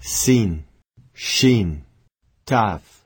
Sin, Shin, Taf.